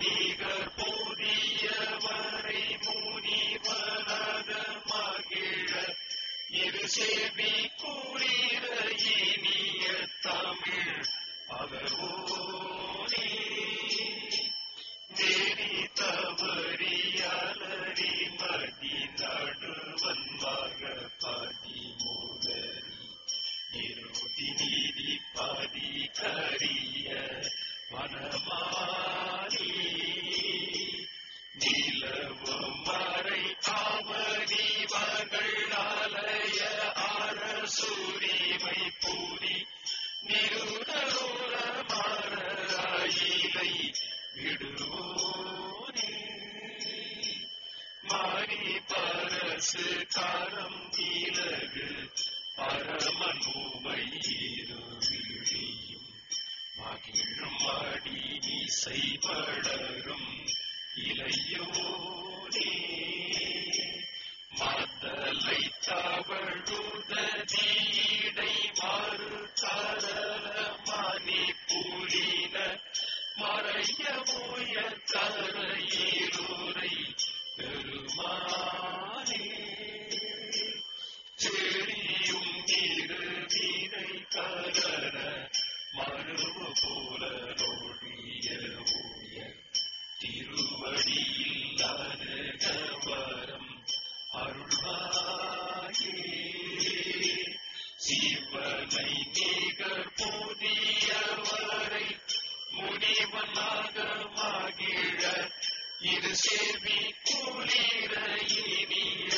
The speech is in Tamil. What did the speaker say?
விதிகள் புதியவரை முனிவராக மகிழ இரு சேவி கூறிய இனிய தமிழ் அகவோனே தேவி தவறியாளரி மதி நடுவன் மக பதி முதலி நிரோதி நீதி பதி கரிய மனமானே பரசு காரம் இலகு பரமன் மகிழும் அடி இசை வளரும் இளையோனே. மாதலை தவழுதீடை சிவனை புதியவரை முனிவனாக மகிழ இது செவி குளிர இனிய